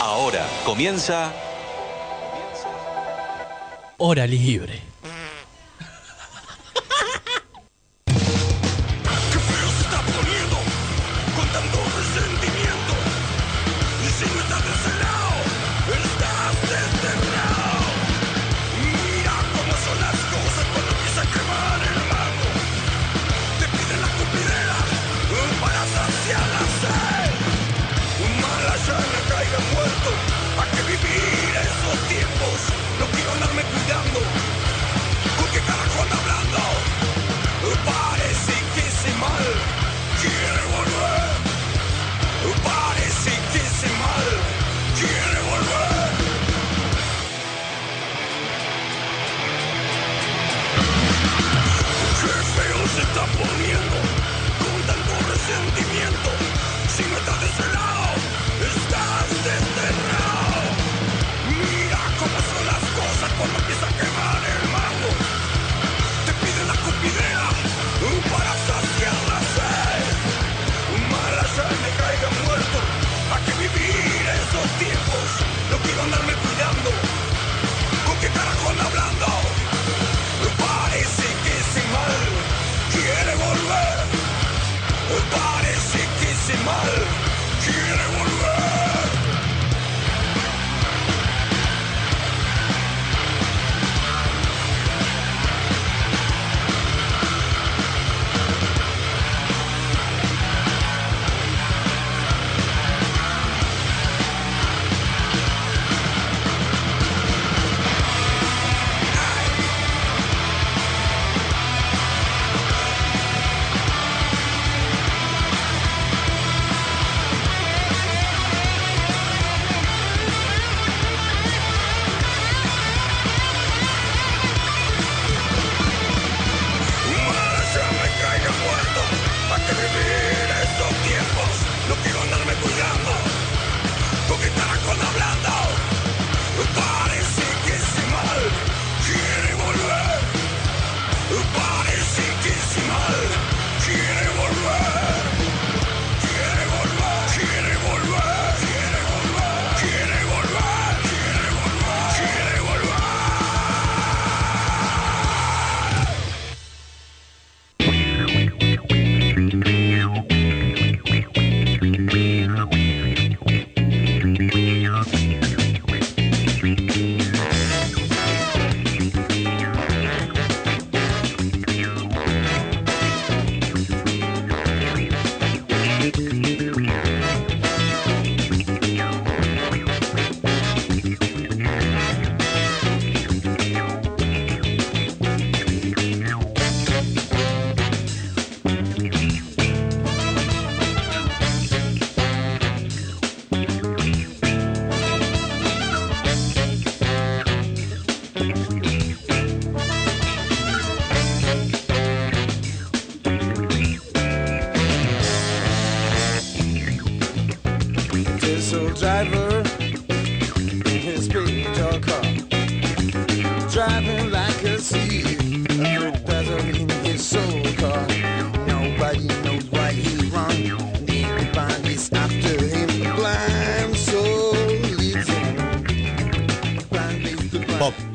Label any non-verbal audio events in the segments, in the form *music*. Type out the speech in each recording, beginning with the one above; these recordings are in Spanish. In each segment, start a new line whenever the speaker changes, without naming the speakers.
Ahora comienza
Hora libre.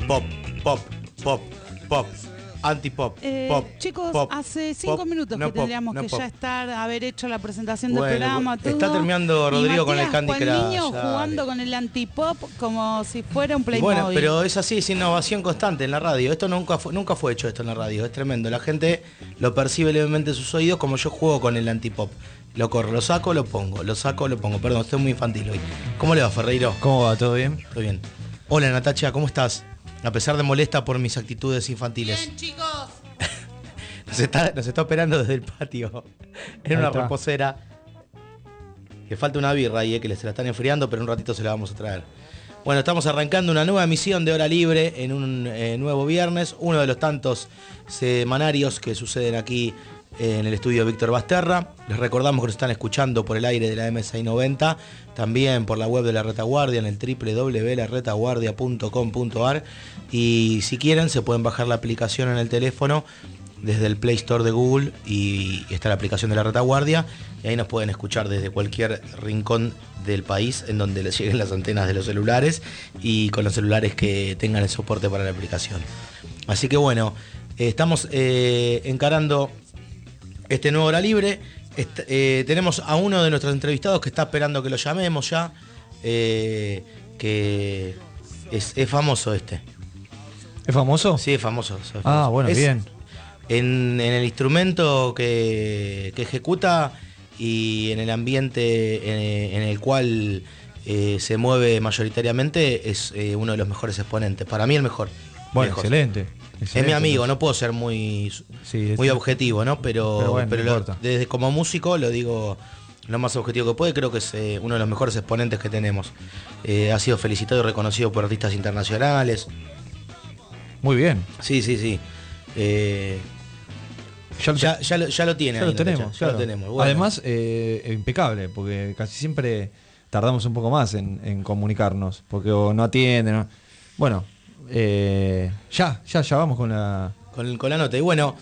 Pop, pop, pop, pop, pop. Antipop,
Eh,
pop.
chicos,
pop,
hace cinco
pop.
minutos
No
que
pop,
tendríamos
no
que
pop.
ya estar, haber hecho la presentación del
Bueno,
programa.
está terminando
Y
Rodrigo con el Candy Crush,
niño jugando con el antipop como si fuera un Playmobil.
Bueno, pero es así, es innovación constante en la radio. Esto nunca fue, nunca fue hecho esto en la radio, es tremendo. La gente lo percibe levemente en sus oídos como yo juego con el antipop. Lo corro, lo saco, lo pongo, lo saco, lo pongo. Perdón, estoy muy infantil hoy. ¿Cómo le va, Ferreiro?
¿Cómo va? ¿Todo bien?
Todo bien. Hola, Natacha, ¿cómo estás? A pesar de molesta por mis actitudes infantiles.
Bien, chicos. *laughs*
Nos está, nos está operando desde el patio. En
Ahí
una
está.
reposera. Que falta una birra ahí, eh, que se la están enfriando, pero en un ratito se la vamos a traer. Bueno, estamos arrancando una nueva emisión de Hora Libre en un eh, nuevo viernes, uno de los tantos semanarios que suceden aquí en el estudio Víctor Basterra. Les recordamos que nos están escuchando por el aire de la M690, también por la web de la Retaguardia en el www.laretaguardia.com.ar y si quieren se pueden bajar la aplicación en el teléfono desde el Play Store de Google y está la aplicación de la retaguardia y ahí nos pueden escuchar desde cualquier rincón del país en donde les lleguen las antenas de los celulares y con los celulares que tengan el soporte para la aplicación. Así que bueno, eh, estamos eh, encarando este nuevo hora libre. Est- eh, tenemos a uno de nuestros entrevistados que está esperando que lo llamemos ya, eh, que es, es famoso este.
¿Es famoso?
Sí, es famoso. es
Ah, bueno,
Es
bien.
En, en el instrumento que, que ejecuta y en el ambiente en, en el cual eh, se mueve mayoritariamente es uno de los mejores exponentes. Para mí el mejor.
Bueno,
Lejos.
excelente.
Es mi amigo, no puedo ser muy,
Sí,
muy objetivo, ¿no? Pero,
Pero bueno, no
pero lo-
importa.
desde como músico lo digo lo más objetivo que puede, creo que es eh, uno de los mejores exponentes que tenemos. Eh, ha sido felicitado y reconocido por artistas internacionales.
Muy bien.
Sí, sí, sí. Eh,
Ya lo,
ya, ya lo, ya lo tiene.
ya lo tenemos.
ya lo
claro.
tenemos. Bueno.
Además, impecable, porque casi siempre tardamos un poco más en, en comunicarnos, porque o no atienden. Bueno, eh, ya, ya, ya vamos con la...
con, la nota. Y bueno,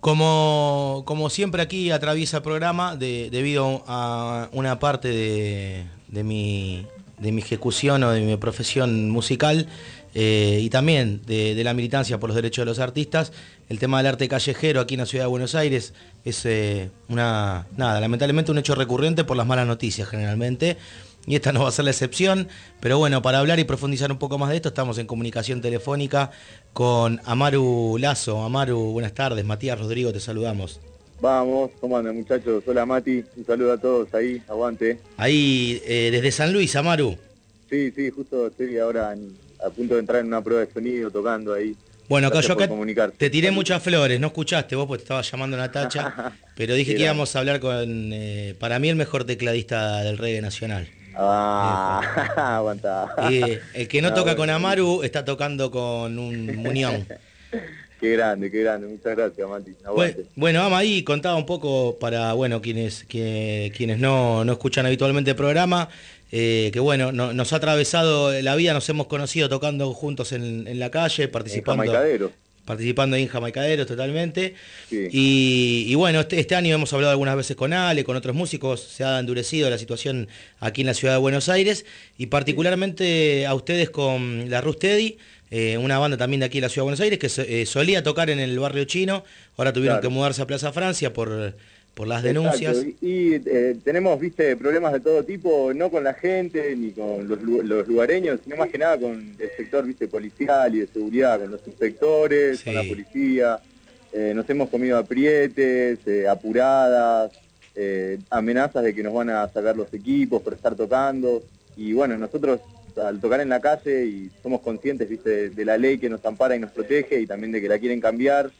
como, como siempre aquí atraviesa el programa, de- debido a una parte de, de mi, de mi ejecución o de mi profesión musical, eh, y también de, de la militancia por los derechos de los artistas, el tema del arte callejero aquí en la ciudad de Buenos Aires es eh, una, nada, lamentablemente un hecho recurrente por las malas noticias generalmente. Y esta no va a ser la excepción, pero bueno, para hablar y profundizar un poco más de esto, estamos en comunicación telefónica con Amaru Lazo. Amaru, buenas tardes. Matías Rodrigo, te saludamos.
Vamos, ¿cómo andan muchachos? Hola Mati, un saludo a todos ahí, aguante.
Ahí, eh, desde San Luis, Amaru.
Sí, sí, justo estoy ahora en- a punto de entrar en una prueba de sonido, tocando ahí.
Bueno, acá yo acá te tiré muchas flores, no escuchaste vos porque te estaba llamando Natacha, *laughs* pero dije que íbamos a hablar con, eh, para mí, el mejor tecladista del reggae nacional.
Ah, *laughs* aguanta.
Eh, el que no *laughs* toca
bueno.
con Amaru está tocando con un muñón. *laughs*
Qué grande, qué grande, muchas gracias Mati.
Bueno, Ama, ahí contaba un poco para bueno quienes que- quienes no, no escuchan habitualmente el programa, eh, que bueno, no- nos ha atravesado la vida, nos hemos conocido tocando juntos en, en la calle, participando. Participando ahí en Jamaicaderos totalmente.
Sí.
Y, y bueno, este, este año hemos hablado algunas veces con Ale, con otros músicos, se ha endurecido la situación aquí en la ciudad de Buenos Aires y particularmente a ustedes con la Rustedi, eh, una banda también de aquí de la ciudad de Buenos Aires que eh, solía tocar en el barrio chino, ahora tuvieron
Claro.
que mudarse a Plaza Francia por, por las denuncias.
Exacto, Y, y, eh, tenemos, viste, problemas de todo tipo, no con la gente ni con los, los lugareños, sino más que nada con el sector, viste, policial y de seguridad, con los inspectores, con la policía. Eh, nos hemos comido aprietes, eh, apuradas, eh, amenazas de que nos van a sacar los equipos por estar tocando. Y bueno, nosotros al tocar en la calle y somos conscientes, viste, de, de la ley que nos ampara y nos protege y también de que la quieren cambiar.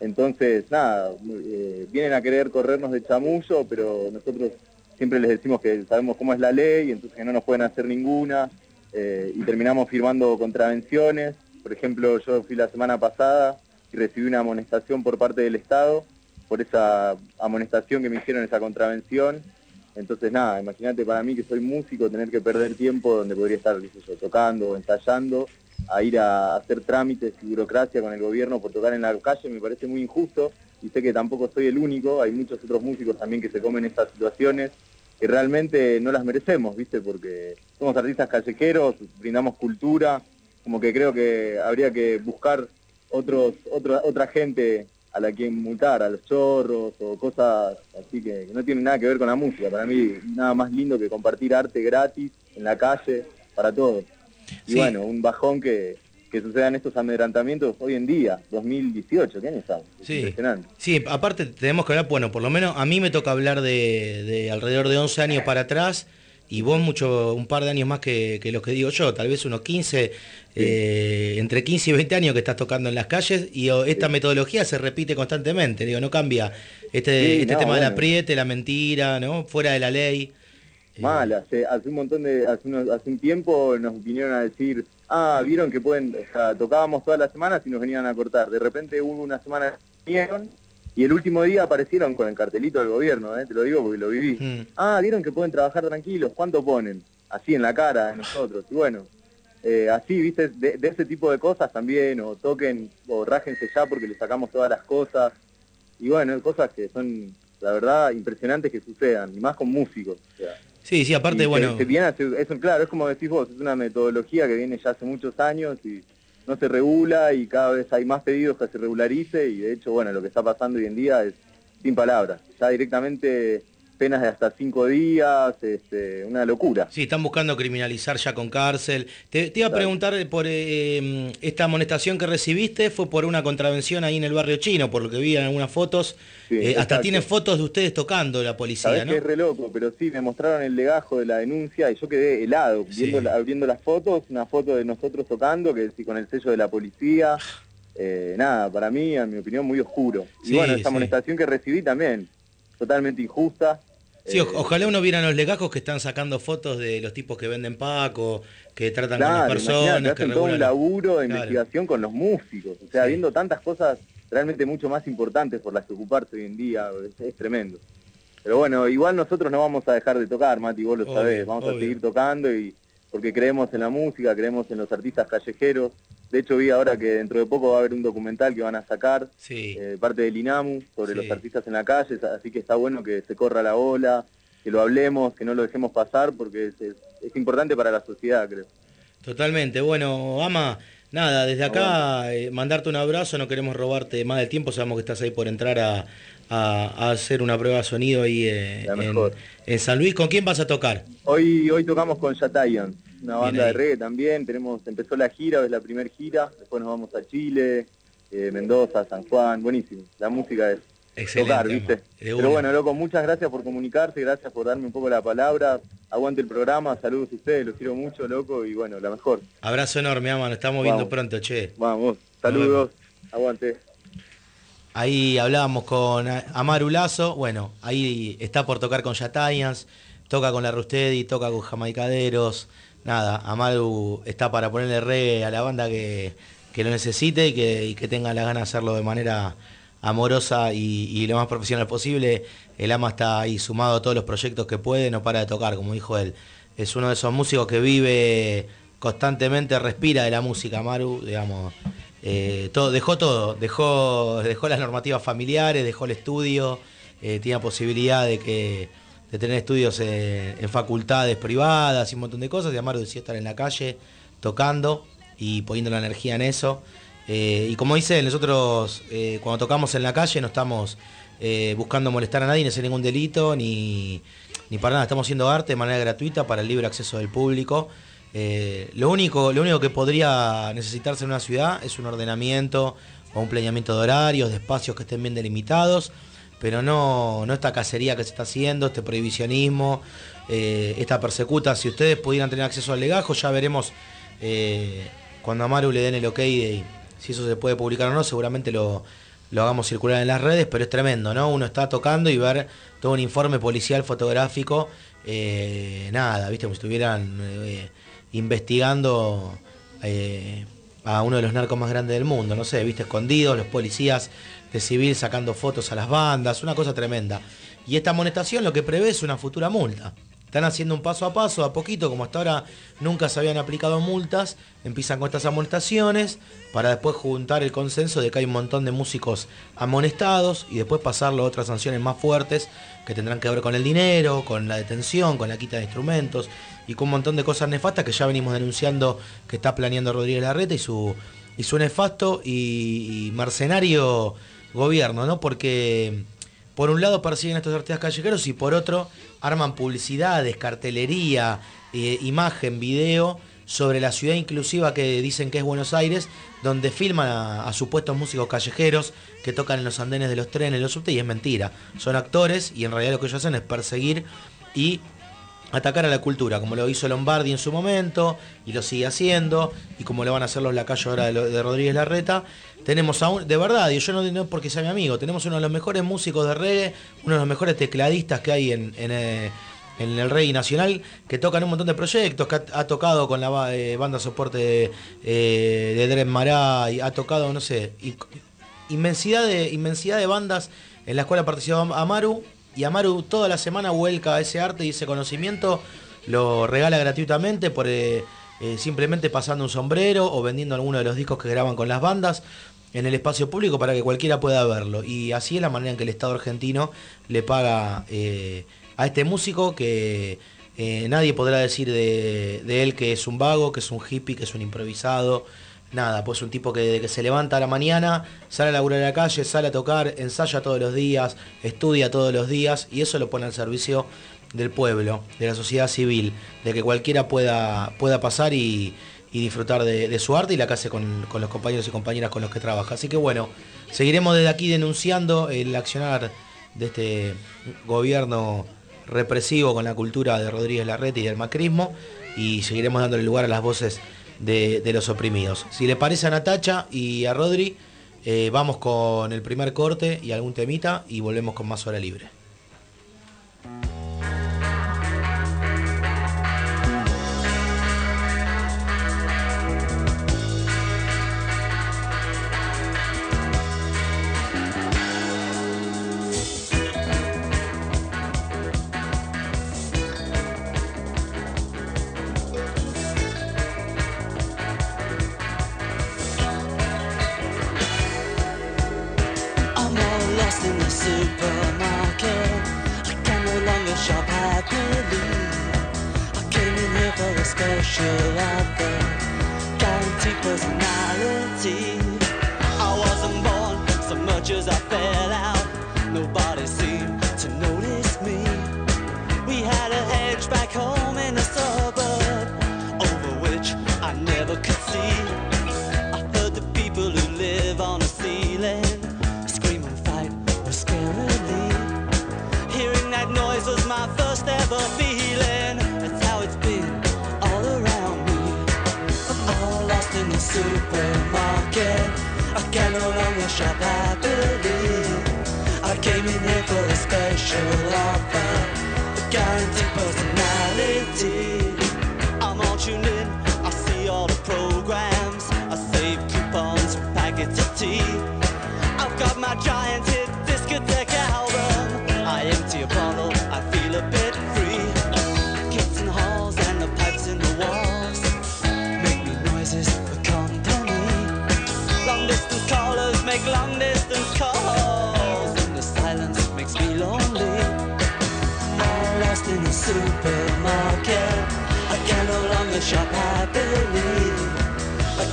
Entonces, nada, eh, vienen a querer corrernos de chamullo, pero nosotros siempre les decimos que sabemos cómo es la ley, entonces que no nos pueden hacer ninguna, eh, y terminamos firmando contravenciones. Por ejemplo, yo fui la semana pasada y recibí una amonestación por parte del Estado por esa amonestación que me hicieron, esa contravención. Entonces, nada, imagínate para mí que soy músico, tener que perder tiempo donde podría estar, qué yo, tocando o ensayando, a ir a hacer trámites y burocracia con el gobierno por tocar en la calle, me parece muy injusto y sé que tampoco soy el único, hay muchos otros músicos también que se comen estas situaciones que realmente no las merecemos, ¿viste? Porque somos artistas callejeros, brindamos cultura, como que creo que habría que buscar otros, otra, otra gente a la que multar, a los chorros o cosas así que no tienen nada que ver con la música. Para mí nada más lindo que compartir arte gratis en la calle para todos. Y
Sí.
bueno, un bajón que, que sucedan estos amedrantamientos hoy en día, 2018, ¿qué año estamos? Es
Sí.
Impresionante.
Sí, aparte tenemos que hablar, bueno, por lo menos a mí me toca hablar de, de alrededor de 11 años para atrás y vos mucho, un par de años más que, que los que digo yo, tal vez unos 15, eh, entre 15 y 20 años que estás tocando en las calles y oh, esta metodología se repite constantemente, digo, no cambia este,
Sí,
este
no,
tema del
bueno.
apriete, la mentira, ¿no? Fuera de la ley. Eh,
Mal, hace, hace un montón de, hace, unos- hace un tiempo nos vinieron a decir, ah, vieron que pueden, o sea, tocábamos todas las semanas y nos venían a cortar. De repente hubo una semana que vinieron y el último día aparecieron con el cartelito del gobierno, ¿eh? te lo digo porque lo viví.
Mm.
Ah, vieron que pueden trabajar tranquilos, ¿cuánto ponen? Así en la cara de nosotros. Y bueno, eh, así, viste, de, de ese tipo de cosas también, o toquen, o rájense ya porque le sacamos todas las cosas. Y bueno, cosas que son, la verdad, impresionantes que sucedan, y más con músicos. o sea.
Sí, sí, aparte,
Y
bueno,
se viene hace- es, claro, es como decís vos, es una metodología que viene ya hace muchos años y no se regula y cada vez hay más pedidos que se regularice y de hecho, bueno, lo que está pasando hoy en día es sin palabras. Ya directamente penas de hasta cinco días, este, una locura.
Sí, están buscando criminalizar ya con cárcel. Te, te iba a preguntar por eh, esta amonestación que recibiste, fue por una contravención ahí en el barrio chino, por lo que vi en algunas fotos.
Sí,
Eh, hasta tienen fotos de ustedes tocando la policía,
Sabés
¿no?
que es re loco, pero sí, me mostraron el legajo de la denuncia y yo quedé helado
Sí.
viendo, abriendo las fotos, una foto de nosotros tocando, que sí, con el sello de la policía. Eh, nada, para mí, en mi opinión, muy oscuro. Y
Sí,
bueno, esa amonestación que recibí también, totalmente injusta.
Sí,
Eh,
ojalá uno viera los legajos que están sacando fotos de los tipos que venden Paco, que tratan con
Claro,
las personas, que
hacen todo un laburo de
Claro.
investigación con los músicos, o sea,
Sí.
viendo tantas cosas realmente mucho más importantes por las que ocuparse hoy en día, es, es tremendo. Pero bueno, igual nosotros no vamos a dejar de tocar, Mati, vos lo
Obvio,
sabés, vamos
obvio.
a seguir tocando y porque creemos en la música, creemos en los artistas callejeros. De hecho vi ahora que dentro de poco va a haber un documental que van a sacar
Sí.
eh, parte del INAMU sobre
Sí.
los artistas en la calle, así que está bueno que se corra la ola, que lo hablemos, que no lo dejemos pasar porque es, es- es importante para la sociedad, creo.
Totalmente. Bueno, Ama, nada, desde acá eh, mandarte un abrazo, no queremos robarte más del tiempo, sabemos que estás ahí por entrar a, a- a hacer una prueba de sonido ahí eh, en, en San Luis. ¿Con quién vas a tocar?
Hoy, hoy tocamos con Yatayan, una banda de reggae también. Tenemos, empezó la gira, es la primera gira. Después nos vamos a Chile, eh, Mendoza, San Juan. Buenísimo. La música es
Excelente,
tocar. ¿viste? Pero bueno, loco, muchas gracias por comunicarse, gracias por darme un poco la palabra. Aguante el programa, saludos a ustedes, los quiero mucho, loco, y bueno, la mejor.
Abrazo enorme, Ama, nos estamos viendo pronto, che.
Vamos, saludos, aguante.
Ahí hablábamos con Amaru Lazo, bueno, ahí está por tocar con Yatayans, toca con la Rustedi, toca con Jamaicaderos, nada, Amaru está para ponerle reggae a la banda que, que lo necesite y que, que tenga la gana de hacerlo de manera amorosa y, y lo más profesional posible. El Ama está ahí sumado a todos los proyectos que puede, no para de tocar, como dijo él. Es uno de esos músicos que vive constantemente, respira de la música, Amaru, digamos. Eh, todo, dejó todo, dejó, dejó las normativas familiares, dejó el estudio, eh, tiene posibilidad de que de tener estudios eh, en facultades privadas y un montón de cosas, y Amaru decidió estar en la calle tocando y poniendo la energía en eso. Eh, y como dice, nosotros eh, cuando tocamos en la calle no estamos buscando molestar a nadie, ni hacer ningún delito, ni, ni para nada, estamos haciendo arte de manera gratuita para el libre acceso del público. Lo, único, lo único que podría necesitarse en una ciudad es un ordenamiento o un planeamiento de horarios, de espacios que estén bien delimitados, pero no, no esta cacería que se está haciendo, este prohibicionismo, eh, esta persecuta. Si ustedes pudieran tener acceso al legajo, ya veremos eh, cuando a Maru le den el ok de si eso se puede publicar o no, seguramente lo, lo hagamos circular en las redes, pero es tremendo, ¿no? Uno está tocando y ver todo un informe policial fotográfico, eh, nada, ¿viste? Como si estuvieran eh, investigando a uno de los narcos más grandes del mundo, no sé, ¿viste? Escondidos, los policías civil sacando fotos a las bandas, una cosa tremenda. Y esta amonestación lo que prevé es una futura multa. Están haciendo un paso a paso, a poquito, como hasta ahora nunca se habían aplicado multas, empiezan con estas amonestaciones para después juntar el consenso de que hay un montón de músicos amonestados y después pasarlo a otras sanciones más fuertes que tendrán que ver con el dinero, con la detención, con la quita de instrumentos y con un montón de cosas nefastas que ya venimos denunciando que está planeando Rodríguez Larreta y su, y su nefasto y mercenario gobierno, ¿no? Porque por un lado persiguen a estos artistas callejeros y por otro arman publicidades, cartelería, eh, imagen, video sobre la ciudad inclusiva que dicen que es Buenos Aires, donde filman a, supuestos músicos callejeros que tocan en los andenes de los trenes, los subtes, y es mentira. Son actores y en realidad lo que ellos hacen es perseguir y atacar a la cultura, como lo hizo Lombardi en su momento, y lo sigue haciendo, y como lo van a hacer los lacayos ahora de, Rodríguez Larreta. Tenemos a un, de verdad, y yo no, no porque sea mi amigo, tenemos uno de los mejores músicos de reggae, uno de los mejores tecladistas que hay en, en, eh, el reggae nacional, que tocan un montón de proyectos, que ha, tocado con la eh, banda soporte de, eh, de Mará, y ha tocado, no sé, inmensidad de, inmensidad de bandas en las cuales ha participado Amaru y Amaru toda la semana vuelca ese arte y ese conocimiento, lo regala gratuitamente por, eh, eh, simplemente pasando un sombrero o vendiendo alguno de los discos que graban con las bandas en el espacio público para que cualquiera pueda verlo. Y así es la manera en que el Estado argentino le paga eh, a este músico que nadie podrá decir de, de él que es un vago, que es un hippie, que es un improvisado. Nada, pues un tipo que, de que se levanta a la mañana, sale a laburar a la calle, sale a tocar, ensaya todos los días, estudia todos los días y eso lo pone al servicio del pueblo, de la sociedad civil, de que cualquiera pueda, pueda pasar y, disfrutar de, su arte y la que hace con, con los compañeros y compañeras con los que trabaja. Así que bueno, seguiremos desde aquí denunciando el accionar de este gobierno represivo con la cultura de Rodríguez Larreta y del macrismo y seguiremos dándole lugar a las voces de, los oprimidos. Si le parece a Natacha y a Rodri, eh, vamos con el primer corte y algún temita y volvemos con más hora libre.
A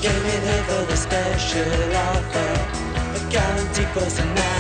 Came in here for the special offer, a guaranteed personality.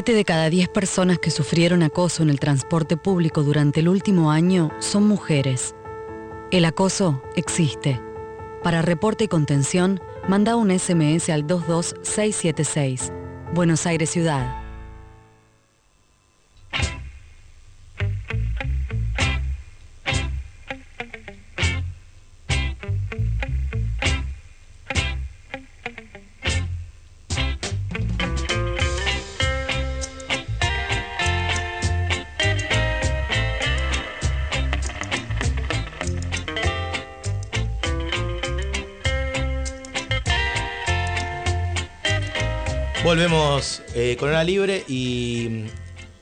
Siete de cada diez personas que sufrieron acoso en el transporte público durante el último año son mujeres. El acoso existe. Para reporte y contención, manda un SMS al 22676. Buenos Aires Ciudad.
Hora libre y.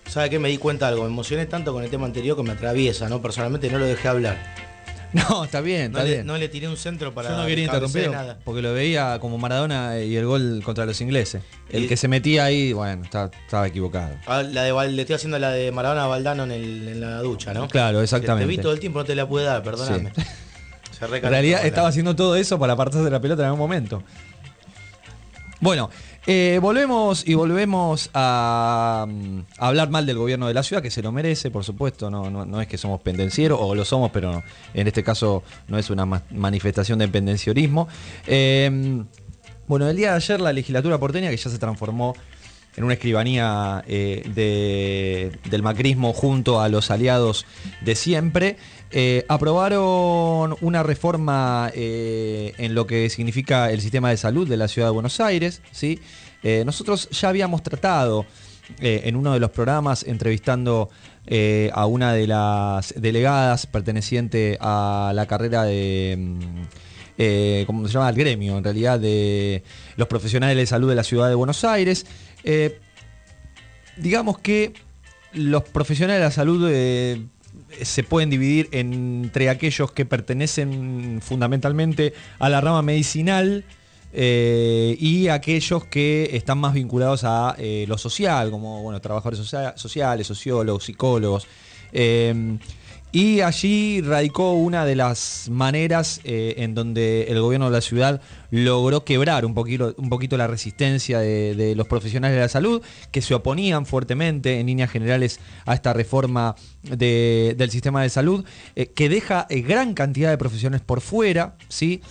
¿Sabe qué? Me di cuenta de algo. Me emocioné tanto con el tema anterior que me atraviesa, ¿no? Personalmente no lo dejé hablar. *laughs*
No, está bien,
No le,
bien.
no le tiré un centro para.
Yo no quería interrumpir
nada.
porque lo veía como Maradona y el gol contra los ingleses. El
Y-
que se metía ahí, bueno, estaba equivocado.
Ah, la de le estoy haciendo la de Maradona a Valdano en, el- en la ducha, ¿no?
Claro,
Te-
exactamente.
Te vi todo el tiempo, no te la pude dar, perdóname. *laughs*
En realidad estaba haciendo todo eso para apartarse de la pelota en algún momento. Bueno, eh, volvemos y volvemos a, mm, a hablar mal del gobierno de la ciudad, que se lo merece, por supuesto. No, no, es que somos pendencieros, o lo somos, pero en este caso no es una ma- manifestación de pendenciorismo. Eh, bueno, el día de ayer la legislatura porteña, que ya se transformó en una escribanía eh, de- del macrismo junto a los aliados de siempre, eh, aprobaron una reforma eh, en lo que significa el sistema de salud de la ciudad de Buenos Aires. ¿sí? Eh, nosotros ya habíamos tratado en uno de los programas entrevistando a una de las delegadas perteneciente a la carrera de... mm, ¿cómo se llama? Al gremio, en realidad, de los profesionales de salud de la ciudad de Buenos Aires. Digamos que los profesionales de la salud se pueden dividir entre aquellos que pertenecen fundamentalmente a la rama medicinal eh, y aquellos que están más vinculados a eh, lo social, como bueno, trabajadores socia- sociales, sociólogos, psicólogos. Eh, y allí radicó una de las maneras eh, en donde el gobierno de la ciudad logró quebrar un poquito, un poquito la resistencia de, los profesionales de la salud, que se oponían fuertemente en líneas generales a esta reforma de- del sistema de salud, eh, que deja eh, gran cantidad de profesiones por fuera, ¿sí?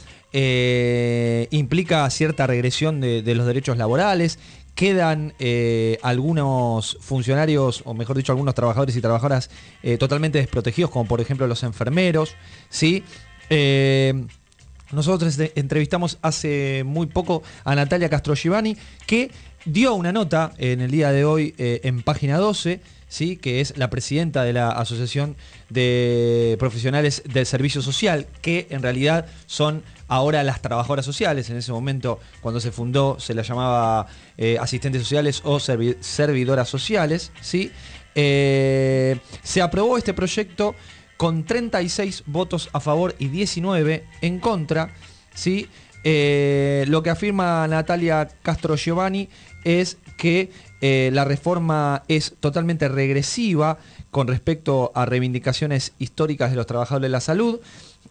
Implica cierta regresión de los derechos laborales, quedan eh, algunos funcionarios, o mejor dicho, algunos trabajadores y trabajadoras eh, totalmente desprotegidos, como por ejemplo los enfermeros, ¿sí? Eh, nosotros entrevistamos hace muy poco a Natalia Castro Giovanni, que dio una nota en el día de hoy en página 12, ¿sí? que es la presidenta de la Asociación de Profesionales del Servicio Social, que en realidad son ahora las trabajadoras sociales. En ese momento, cuando se fundó, se las llamaba eh, asistentes sociales o servi- servidoras sociales. ¿sí? Eh, se aprobó este proyecto con 36 votos a favor y 19 en contra. ¿sí? Eh, lo que afirma Natalia Castro Giovanni es que eh, la reforma es totalmente regresiva con respecto a reivindicaciones históricas de los trabajadores de la salud.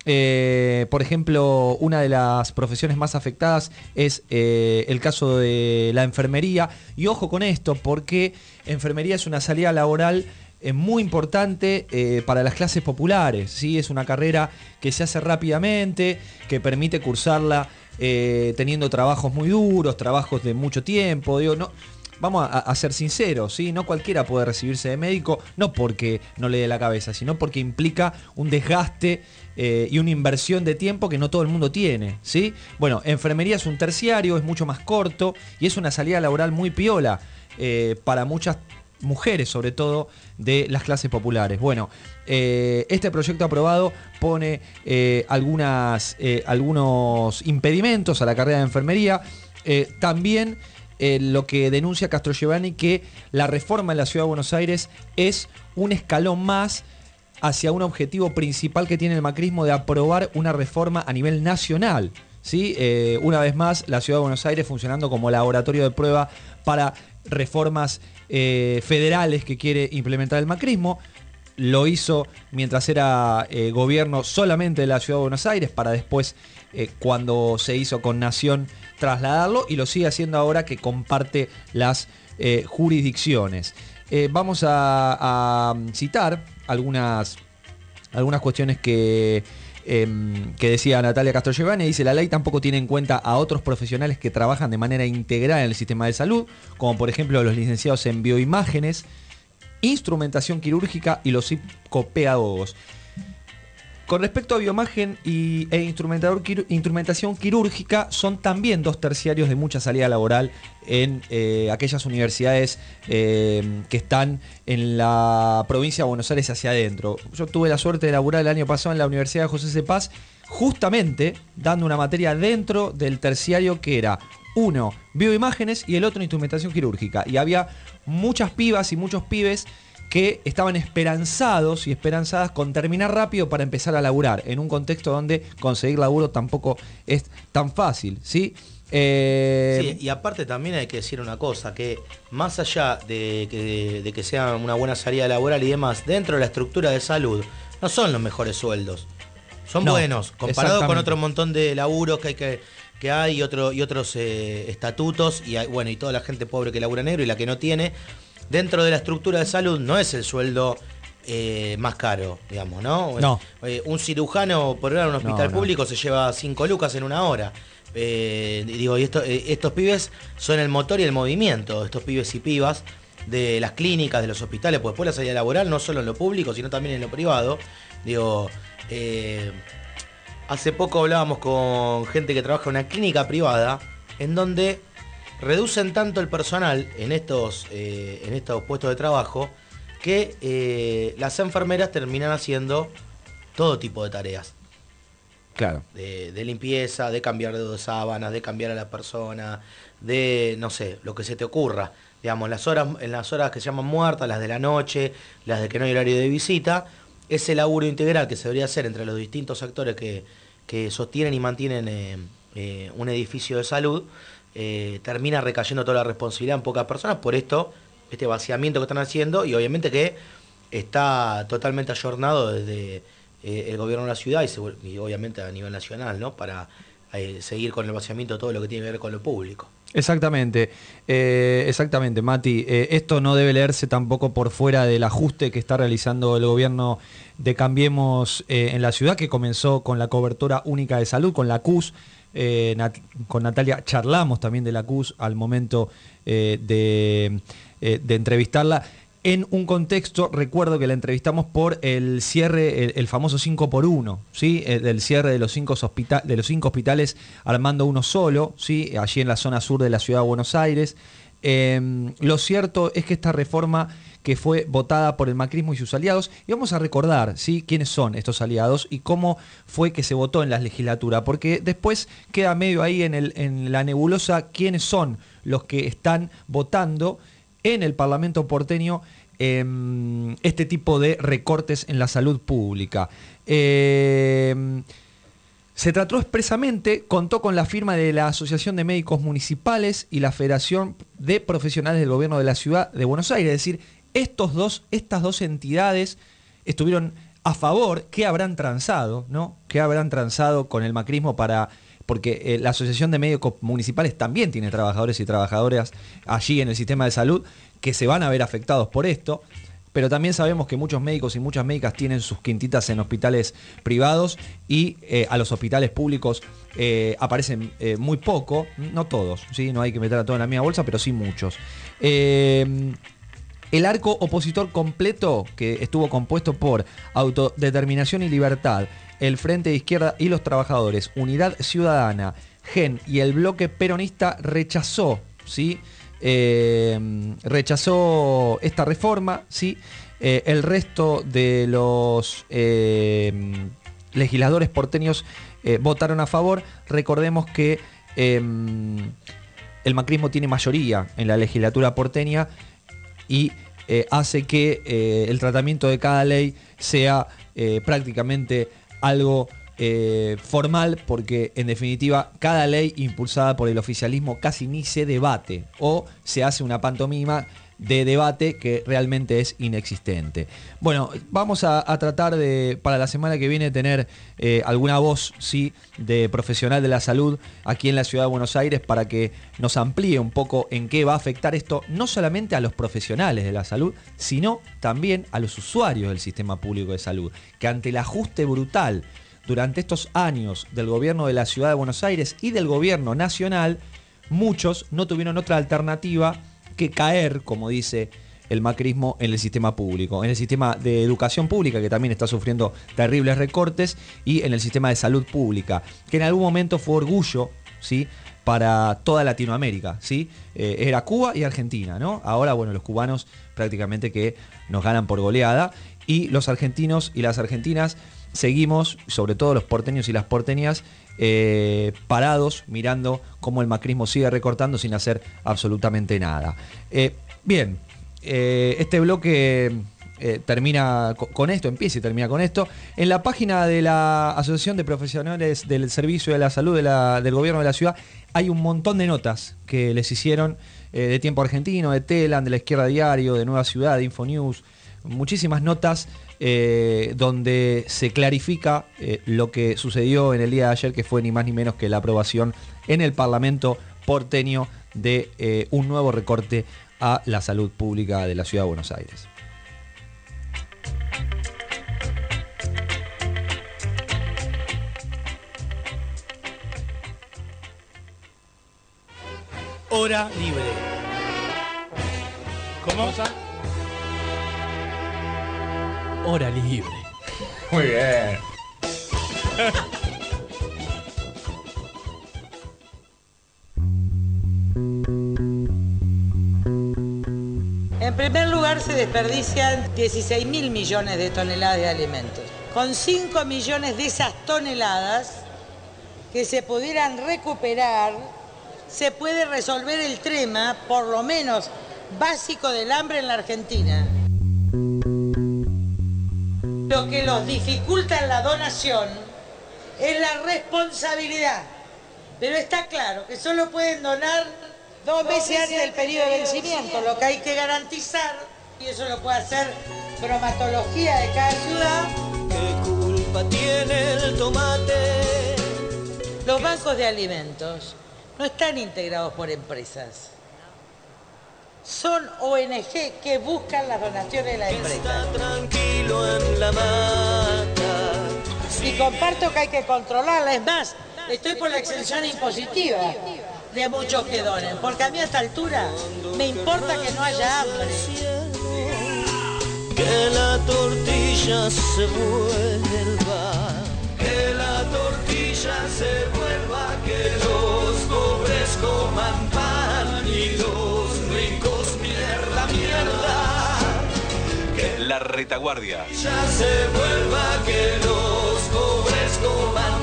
Eh, por ejemplo, una de las profesiones más afectadas es eh, el caso de la enfermería. Y ojo con esto, porque enfermería es una salida laboral eh, muy importante para las clases populares. ¿sí? Es una carrera que se hace rápidamente, que permite cursarla teniendo trabajos muy duros, trabajos de mucho tiempo. Digo, no, vamos a, ser sinceros, ¿sí? no cualquiera puede recibirse de médico, no porque no le dé la cabeza, sino porque implica un desgaste eh, y una inversión de tiempo que no todo el mundo tiene. ¿sí? Bueno, enfermería es un terciario, es mucho más corto y es una salida laboral muy piola eh, para muchas mujeres, sobre todo de las clases populares. Bueno, eh, este proyecto aprobado pone algunas, algunos impedimentos a la carrera de enfermería. También eh, lo que denuncia Castro Giovanni, que la reforma en la Ciudad de Buenos Aires es un escalón más hacia un objetivo principal que tiene el macrismo de aprobar una reforma a nivel nacional. ¿sí? Eh, una vez más, la Ciudad de Buenos Aires funcionando como laboratorio de prueba para reformas eh, federales que quiere implementar el macrismo. Lo hizo mientras era gobierno solamente de la Ciudad de Buenos Aires, para después, cuando se hizo con Nación, trasladarlo y lo sigue haciendo ahora que comparte las eh, jurisdicciones. Eh, vamos a, citar algunas, algunas cuestiones que, em, que decía Natalia Castro Giovanni. Dice, la ley tampoco tiene en cuenta a otros profesionales que trabajan de manera integral en el sistema de salud, como por ejemplo los licenciados en bioimágenes, instrumentación quirúrgica y los psicopedagogos. Con respecto a bioimagen y, e instrumentación quirúrgica, son también dos terciarios de mucha salida laboral en eh, aquellas universidades eh, que están en la provincia de Buenos Aires hacia adentro. Yo tuve la suerte de laburar el año pasado en la Universidad de José C. Paz, justamente dando una materia dentro del terciario que era uno, bioimágenes y el otro instrumentación quirúrgica. Y había muchas pibas y muchos pibes que estaban esperanzados y esperanzadas con terminar rápido para empezar a laburar, en un contexto donde conseguir laburo tampoco es tan fácil, ¿sí? Eh,
Sí, y aparte también hay que decir una cosa, que más allá de que, de que sea una buena salida laboral y demás, dentro de la estructura de salud, no son los mejores sueldos. Son
No,
buenos, comparado con otro montón de laburos que hay que, que hay y, otro, y otros eh, estatutos, y hay- bueno, y toda la gente pobre que labura negro y la que no tiene. Dentro de la estructura de salud no es el sueldo eh, más caro, digamos, ¿no?
No.
Eh, un cirujano por hora en un hospital
No, no.
público se lleva 5 lucas en una hora. Eh, digo, y esto- estos pibes son el motor y el movimiento, estos pibes y pibas de las clínicas, de los hospitales, pues después la salida laboral no solo en lo público, sino también en lo privado. Digo, hace poco hablábamos con gente que trabaja en una clínica privada, en donde reducen tanto el personal en estos, eh, en estos puestos de trabajo, que eh, las enfermeras terminan haciendo todo tipo de tareas
claro.
de, de limpieza, de cambiar de sábanas, de cambiar a la persona, de, no sé, lo que se te ocurra. Digamos, las horas, en las horas que se llaman muertas, las de la noche, las de que no hay horario de visita, ese laburo integral que se debería hacer entre los distintos actores que, que sostienen y mantienen eh, eh, un edificio de salud, eh, termina recayendo toda la responsabilidad en pocas personas por esto, este vaciamiento que están haciendo y obviamente que está totalmente ayornado desde eh, el gobierno de la ciudad y, obviamente a nivel nacional, ¿no? Para eh, seguir con el vaciamiento de todo lo que tiene que ver con lo público.
Exactamente, exactamente, Mati. Esto no debe leerse tampoco por fuera del ajuste que está realizando el gobierno de Cambiemos en la ciudad, que comenzó con la cobertura única de salud, con la CUS. Eh, con Natalia charlamos también de la CUS al momento eh, de, eh, de entrevistarla. En un contexto, recuerdo que la entrevistamos por el cierre, el, el famoso 5 por 1 ¿sí? Del cierre de los, cinco de los cinco hospitales armando uno solo, ¿sí? allí en la zona sur de la ciudad de Buenos Aires. Eh, lo cierto es que esta reforma que fue votada por el macrismo y sus aliados, y vamos a recordar ¿sí? quiénes son estos aliados y cómo fue que se votó en la legislatura, porque después queda medio ahí en, el, en la nebulosa quiénes son los que están votando en el Parlamento porteño em, este tipo de recortes en la salud pública. Em, se trató expresamente, contó con la firma de la Asociación de Médicos Municipales y la Federación de Profesionales del Gobierno de la Ciudad de Buenos Aires. Es decir, estos dos, estas dos entidades estuvieron a favor, que habrán transado, ¿no? Que habrán transado con el macrismo para. Porque eh, la Asociación de Médicos Municipales también tiene trabajadores y trabajadoras allí en el sistema de salud que se van a ver afectados por esto pero también sabemos que muchos médicos y muchas médicas tienen sus quintitas en hospitales privados y eh, a los hospitales públicos eh, aparecen muy poco, no todos, ¿sí? no hay que meter a todo en la misma bolsa, pero sí muchos. El arco opositor completo, que estuvo compuesto por Autodeterminación y Libertad, el Frente de Izquierda y los Trabajadores, Unidad Ciudadana, GEN y el bloque peronista rechazó, ¿sí? Eh, rechazó esta reforma, ¿sí? Eh, el resto de los eh, legisladores porteños votaron a favor. Recordemos que el macrismo tiene mayoría en la legislatura porteña y eh, hace que eh, el tratamiento de cada ley sea eh, prácticamente algo formal porque en definitiva cada ley impulsada por el oficialismo casi ni se debate o se hace una pantomima de debate que realmente es inexistente. Bueno, vamos a, tratar de, para la semana que viene, tener eh, alguna voz ¿sí? de profesional de la salud aquí en la ciudad de Buenos Aires para que nos amplíe un poco en qué va a afectar esto, no solamente a los profesionales de la salud, sino también a los usuarios del sistema público de salud, que ante el ajuste brutal durante estos años del gobierno de la ciudad de Buenos Aires y del gobierno nacional, muchos no tuvieron otra alternativa que caer, como dice el macrismo, en el sistema público, en el sistema de educación pública, que también está sufriendo terribles recortes, y en el sistema de salud pública, que en algún momento fue orgullo, ¿sí? para toda Latinoamérica, ¿sí? Eh, era Cuba y Argentina, ¿no? Ahora, bueno, los cubanos prácticamente que nos ganan por goleada y los argentinos y las argentinas seguimos, sobre todo los porteños y las porteñas, eh, parados mirando cómo el macrismo sigue recortando sin hacer absolutamente nada. Eh, bien, eh, este bloque termina co- con esto, empieza y termina con esto. En la página de la Asociación de Profesionales del Servicio de la Salud del Gobierno de la Ciudad hay un montón de notas que les hicieron de Tiempo Argentino, de Telan, de la Izquierda Diario, de Nueva Ciudad, de Infonews, muchísimas notas eh, donde se clarifica eh, lo que sucedió en el día de ayer, que fue ni más ni menos que la aprobación en el Parlamento porteño de eh, un nuevo recorte a la salud pública de la Ciudad de Buenos Aires.
Hora libre. ¿Cómo?
Hora libre.
Muy bien.
En primer lugar, se desperdician 16 mil millones de toneladas de alimentos. Con 5 millones de esas toneladas que se pudieran recuperar, se puede resolver el tema, por lo menos básico del hambre en la Argentina. Lo que los dificulta en la donación es la responsabilidad. Pero está claro que solo pueden donar dos meses antes del periodo de vencimiento, lo que hay que garantizar, y eso lo puede hacer bromatología de cada ciudad.
¿Qué culpa tiene el tomate?
Los bancos de alimentos no están integrados por empresas. Son ONG que buscan las donaciones de la empresa.
Tranquilo en la mata.
Y comparto que hay que controlarla. Es más, estoy por la exención impositiva de muchos que donen. Porque a mí a esta altura me importa que no haya hambre.
Que la tortilla se vuelva. Que la tortilla se vuelva. Que los pobres coman
La retaguardia.
ya se vuelva. Que los pobres coman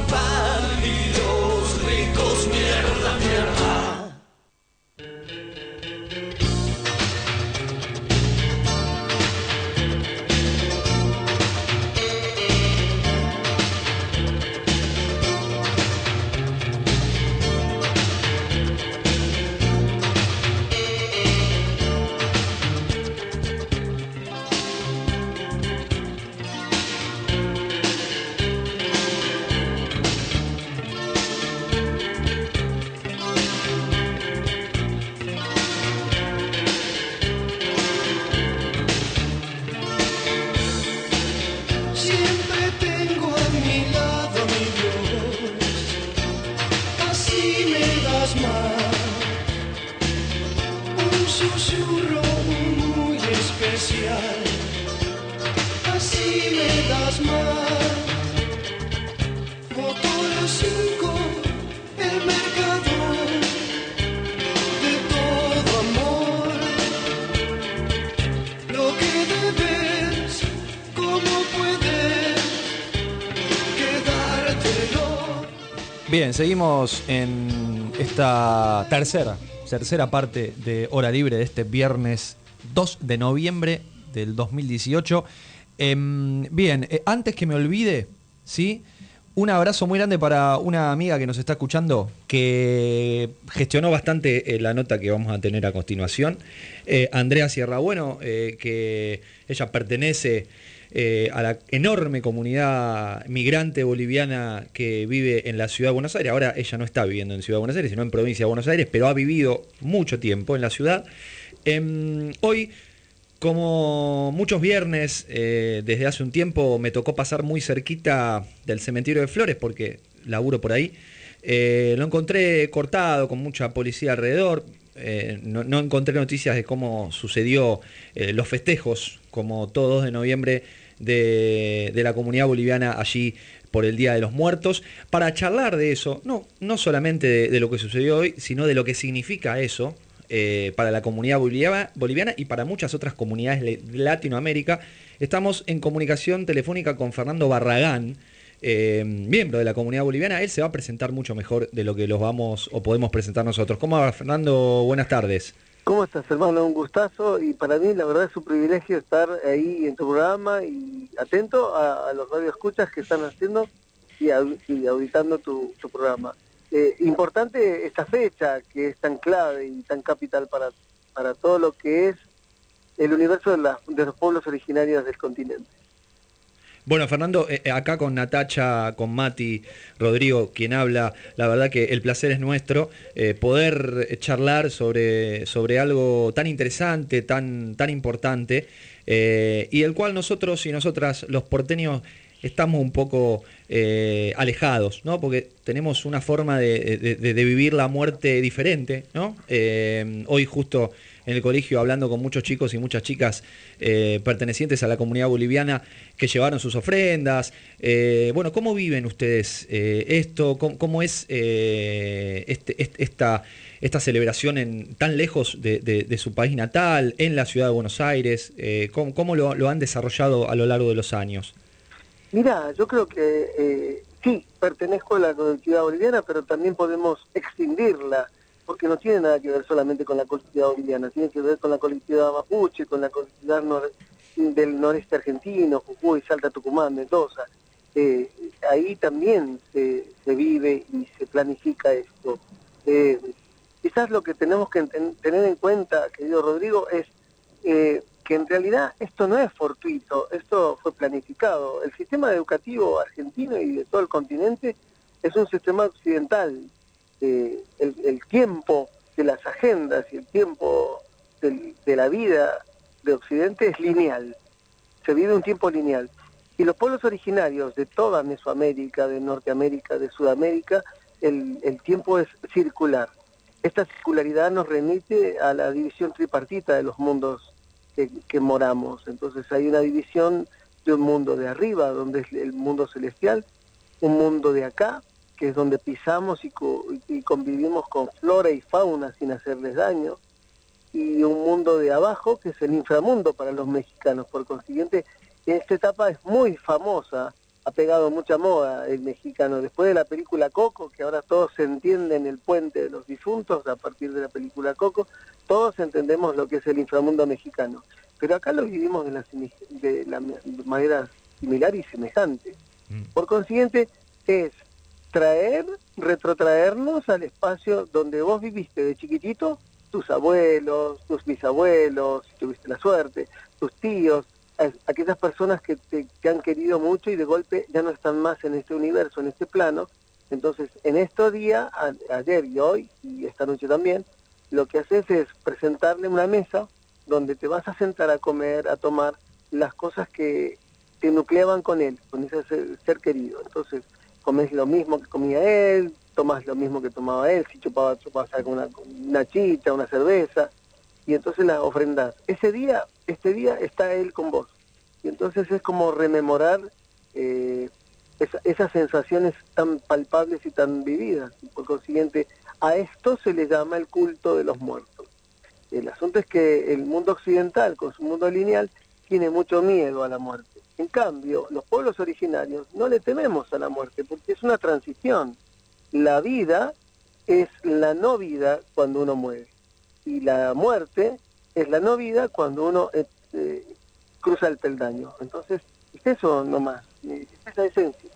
así me das más. Motor 5, el mercador de todo amor. Lo que debes, ¿cómo puedes quedártelo?
Bien, seguimos en esta tercera, tercera parte de Hora Libre de este viernes 2 de noviembre del 2018. Em, bien, eh, antes que me olvide, ¿sí? Un abrazo muy grande para una amiga que nos está escuchando, que gestionó bastante eh, la nota que vamos a tener a continuación. Eh, Andrea Sierra Bueno, que ella pertenece a la enorme comunidad migrante boliviana que vive en la ciudad de Buenos Aires. Ahora ella no está viviendo en Ciudad de Buenos Aires, sino en provincia de Buenos Aires, pero ha vivido mucho tiempo en la ciudad. Em, hoy, como muchos viernes, eh, desde hace un tiempo me tocó pasar muy cerquita del cementerio de Flores porque laburo por ahí. Eh, lo encontré cortado, con mucha policía alrededor. Eh, no, encontré noticias de cómo sucedió los festejos, como todo 2 de noviembre, de, la comunidad boliviana allí por el Día de los Muertos, para charlar de eso, no, no solamente de lo que sucedió hoy, sino de lo que significa eso eh, para la comunidad boliviana, y para muchas otras comunidades de Latinoamérica. Estamos en comunicación telefónica con Fernando Barragán, eh, miembro de la comunidad boliviana. Él se va a presentar mucho mejor de lo que los vamos o podemos presentar nosotros. ¿Cómo va, Fernando? Buenas tardes.
¿Cómo estás, hermano? Un gustazo y para mí la verdad es un privilegio estar ahí en tu programa y atento a, a los radioescuchas que están haciendo y, y auditando tu programa. Eh, importante esta fecha que es tan clave y tan capital para, para todo lo que es el universo de, los pueblos originarios del continente.
Bueno, Fernando, eh, eh, acá con Natacha, con Mati, Rodrigo, quien habla, la verdad que el placer es nuestro poder charlar sobre, sobre algo tan interesante, tan, tan importante, y del cual nosotros y nosotras, los porteños, estamos un poco eh, alejados, ¿no? Porque tenemos una forma de, vivir la muerte diferente, ¿no? Eh, hoy justo en el colegio hablando con muchos chicos y muchas chicas eh, pertenecientes a la comunidad boliviana que llevaron sus ofrendas. Bueno, ¿cómo viven ustedes esto? ¿Cómo, es este- est- esta, esta celebración en, tan lejos de, su país natal, en la ciudad de Buenos Aires? ¿Cómo, lo han desarrollado a lo largo de los años?
Mira, yo creo que eh, sí, pertenezco a la colectividad boliviana, pero también podemos extinguirla, porque no tiene nada que ver solamente con la colectividad boliviana, tiene que ver con la colectividad mapuche, con la colectividad del noreste argentino, Jujuy, Salta, Tucumán, Mendoza. Eh, ahí también se, vive y se planifica esto. Eh, quizás lo que tenemos que tener en cuenta, querido Rodrigo, es que en realidad esto no es fortuito, esto fue planificado. El sistema educativo argentino y de todo el continente es un sistema occidental. Eh, el, tiempo de las agendas y el tiempo de la vida de Occidente es lineal. Se vive un tiempo lineal. Y los pueblos originarios de toda Mesoamérica, de Norteamérica, de Sudamérica, el, el tiempo es circular. Esta circularidad nos remite a la división tripartita de los mundos que, moramos. Entonces hay una división de un mundo de arriba, donde es el mundo celestial, un mundo de acá, que es donde pisamos y, y convivimos con flora y fauna sin hacerles daño, y un mundo de abajo, que es el inframundo para los mexicanos. Por consiguiente, esta etapa es muy famosa, ha pegado mucha moda el mexicano. Después de la película Coco, que ahora todos se entienden el puente de los difuntos a partir de la película Coco, todos entendemos lo que es el inframundo mexicano. Pero acá lo vivimos de la, de la manera similar y semejante. Por consiguiente, es traer, retrotraernos al espacio donde vos viviste de chiquitito, tus abuelos, tus bisabuelos, si tuviste la suerte, tus tíos, a- aquellas personas que te, han querido mucho y de golpe ya no están más en este universo, en este plano. Entonces, en estos días, a- ayer y hoy, y esta noche también, lo que haces es presentarle una mesa donde te vas a sentar a comer, a tomar las cosas que te nucleaban con él, con ese ser, querido. Entonces, comes lo mismo que comía él, tomas lo mismo que tomaba él, si chupaba, chupabas alguna una chicha, una cerveza, y entonces la ofrendas. Ese día, este día está él con vos. Y entonces es como rememorar eh, esa- esas sensaciones tan palpables y tan vividas. Por consiguiente, a esto se le llama el culto de los muertos. El asunto es que el mundo occidental, con su mundo lineal, tiene mucho miedo a la muerte. En cambio, los pueblos originarios no le tememos a la muerte, porque es una transición. La vida es la no vida cuando uno muere. Y la muerte es la no vida cuando uno eh, eh, cruza el peldaño. Entonces, es eso nomás, eh, es esa esencia.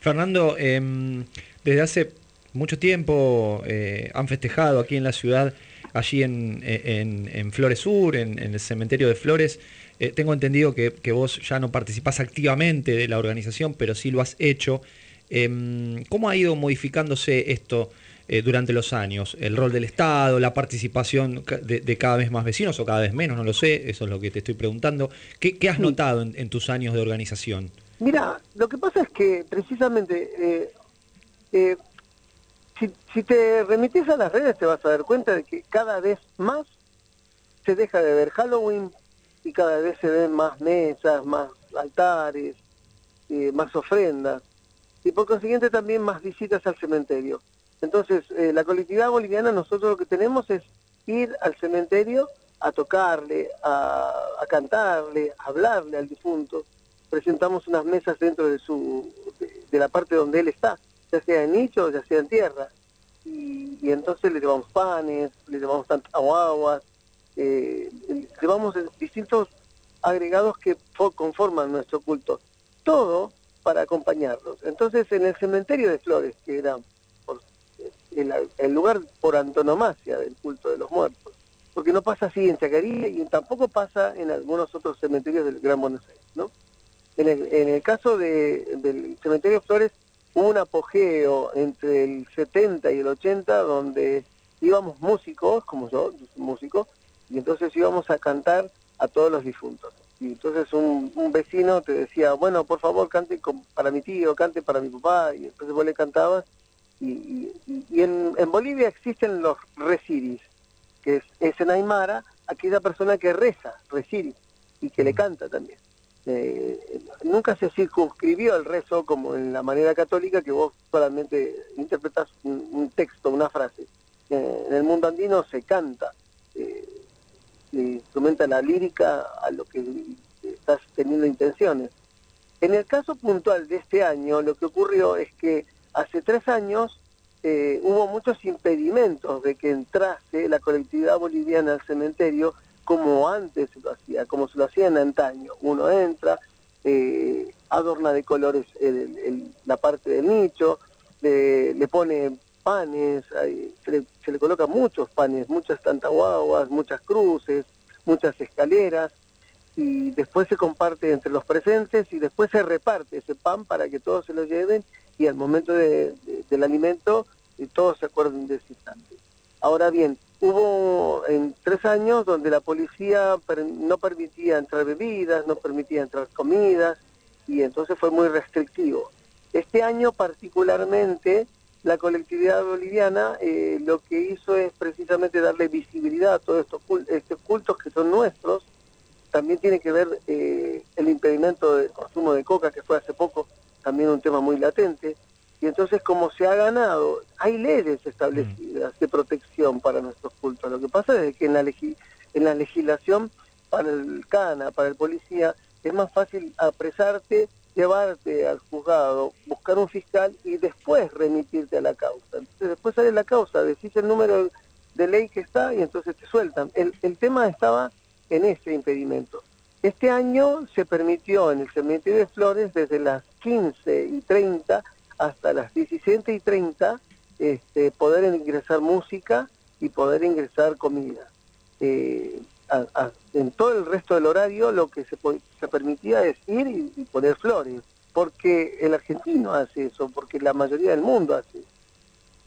Fernando, em, desde hace mucho tiempo han festejado aquí en la ciudad, allí en, en- Flores Sur, en, el cementerio de Flores. Tengo entendido que, que vos ya no participás activamente de la organización, pero sí lo has hecho. Em, ¿Cómo ha ido modificándose esto eh, durante los años? El rol del Estado, la participación de, de cada vez más vecinos o cada vez menos, no lo sé, eso es lo que te estoy preguntando. ¿Qué, qué has notado en- en tus años de organización?
Mira, lo que pasa es que precisamente, eh, eh, si, si te remitís a las redes te vas a dar cuenta de que cada vez más se deja de ver Halloween y cada vez se ven más mesas, más altares, eh, más ofrendas y por consiguiente también más visitas al cementerio. Entonces, eh, la colectividad boliviana nosotros lo que tenemos es ir al cementerio a tocarle, a, cantarle, a hablarle al difunto. Presentamos unas mesas dentro de su de, la parte donde él está, ya sea en nicho, ya sea en tierra. Y, entonces le llevamos panes, le llevamos aguaguas, eh, le llevamos distintos agregados que fo- conforman nuestro culto. Todo para acompañarlos. Entonces, en el cementerio de Flores, que era el, el lugar por antonomasia del culto de los muertos, porque no pasa así en Chacarilla y tampoco pasa en algunos otros cementerios del Gran Buenos Aires, ¿no? En el, en el caso de- del cementerio Flores hubo un apogeo entre el 70 y el 80 donde íbamos músicos, como yo, músico, y entonces íbamos a cantar a todos los difuntos. Y entonces un, un vecino te decía, bueno, por favor, cante para mi tío, cante para mi papá, y entonces vos le cantabas. Y, y- y en, en Bolivia existen los resiris, que es, es en Aymara aquella persona que reza, resiri, y que le canta también. Eh, nunca se circunscribió el rezo como en la manera católica que vos solamente interpretas un, un texto, una frase. Eh, en el mundo andino se canta, eh, se instrumenta la lírica a lo que estás teniendo intenciones. En el caso puntual de este año, lo que ocurrió es que hace tres años eh, hubo muchos impedimentos de que entrase la colectividad boliviana al cementerio como antes se lo hacía, como se lo hacía en antaño. Uno entra, eh, adorna de colores el- la parte del nicho, le, pone panes, se, le, se le colocan muchos panes, muchas tantaguaguas, muchas cruces, muchas escaleras, y después se comparte entre los presentes y después se reparte ese pan para que todos se lo lleven y al momento de- de- del alimento eh, todos se acuerden de ese instante. Ahora bien, hubo en tres años donde la policía no permitía entrar bebidas, no permitía entrar comidas y entonces fue muy restrictivo. Este año particularmente la colectividad boliviana eh, lo que hizo es precisamente darle visibilidad a todos estos estos cultos que son nuestros. También tiene que ver eh, el impedimento del consumo de coca, que fue hace poco también un tema muy latente. Y entonces como se ha ganado, hay leyes establecidas de protección para nuestros cultos. Lo que pasa es que en la, legi- en la legislación para el CANA, para el policía, es más fácil apresarte, llevarte al juzgado, buscar un fiscal y después remitirte a la causa. Entonces después sale la causa, decís el número de ley que está y entonces te sueltan. El, el tema estaba en ese impedimento. Este año se permitió en el cementerio de Flores desde las 15 y 30 hasta las 17 y 30 este, poder ingresar música y poder ingresar comida. Eh, en todo el resto del horario lo que se, se permitía es ir y, y poner flores, porque el argentino hace eso, porque la mayoría del mundo hace eso.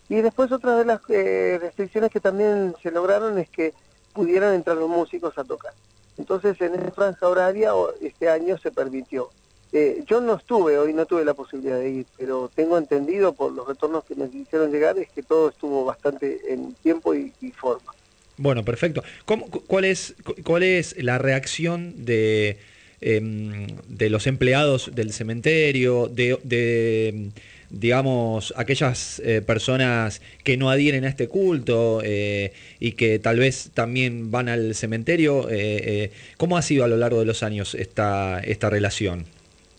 Y después otra de las eh, restricciones que también se lograron es que pudieran entrar los músicos a tocar. Entonces en esa franja horaria este año se permitió. Eh, yo no estuve hoy, no tuve la posibilidad de ir, pero tengo entendido por los retornos que me hicieron llegar es que todo estuvo bastante en tiempo y, forma.
Bueno, perfecto. ¿Cómo- cu- cuál, es, cu- ¿Cuál es la reacción de, em, de los empleados del cementerio, de, digamos, aquellas eh, personas que no adhieren a este culto eh, y que tal vez también van al cementerio? Eh, ¿Cómo ha sido a lo largo de los años esta, esta relación?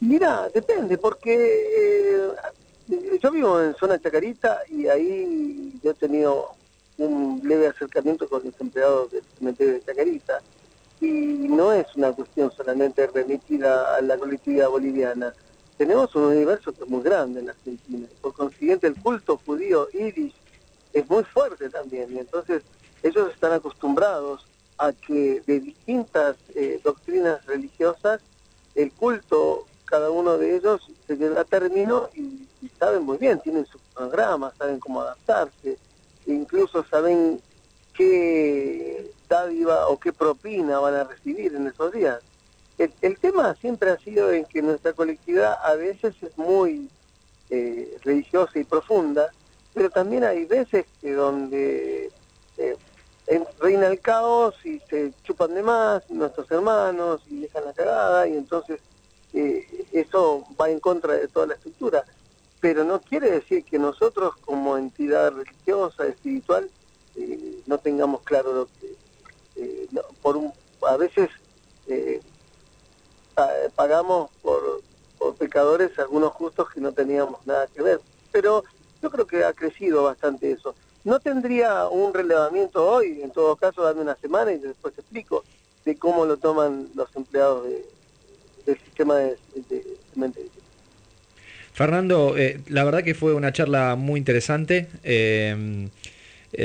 Mira, depende, porque yo vivo en zona Chacarita y ahí yo he tenido un leve acercamiento con los empleados del cementerio de Chacarita y no es una cuestión solamente remitida a la colectividad boliviana. Tenemos un universo muy grande en Argentina. Por consiguiente, el culto judío yiddish es muy fuerte también. Y entonces, ellos están acostumbrados a que de distintas eh, doctrinas religiosas, el culto, cada uno de ellos se lleva a término y, saben muy bien, tienen sus programas, saben cómo adaptarse, incluso saben qué dádiva o qué propina van a recibir en esos días. El, tema siempre ha sido en que nuestra colectividad a veces es muy eh, religiosa y profunda, pero también hay veces donde eh, reina el caos y se chupan de más nuestros hermanos y dejan la cagada y entonces eh, eso va en contra de toda la estructura. Pero no quiere decir que nosotros como entidad religiosa, espiritual, no tengamos claro lo que por a veces pagamos por, pecadores algunos justos que no teníamos nada que ver. Pero yo creo que ha crecido bastante eso. No tendría un relevamiento hoy, en todo caso, dame una semana y después te explico de cómo lo toman los empleados de- del sistema de, de.
Fernando, eh, la verdad que fue una charla muy interesante. eh,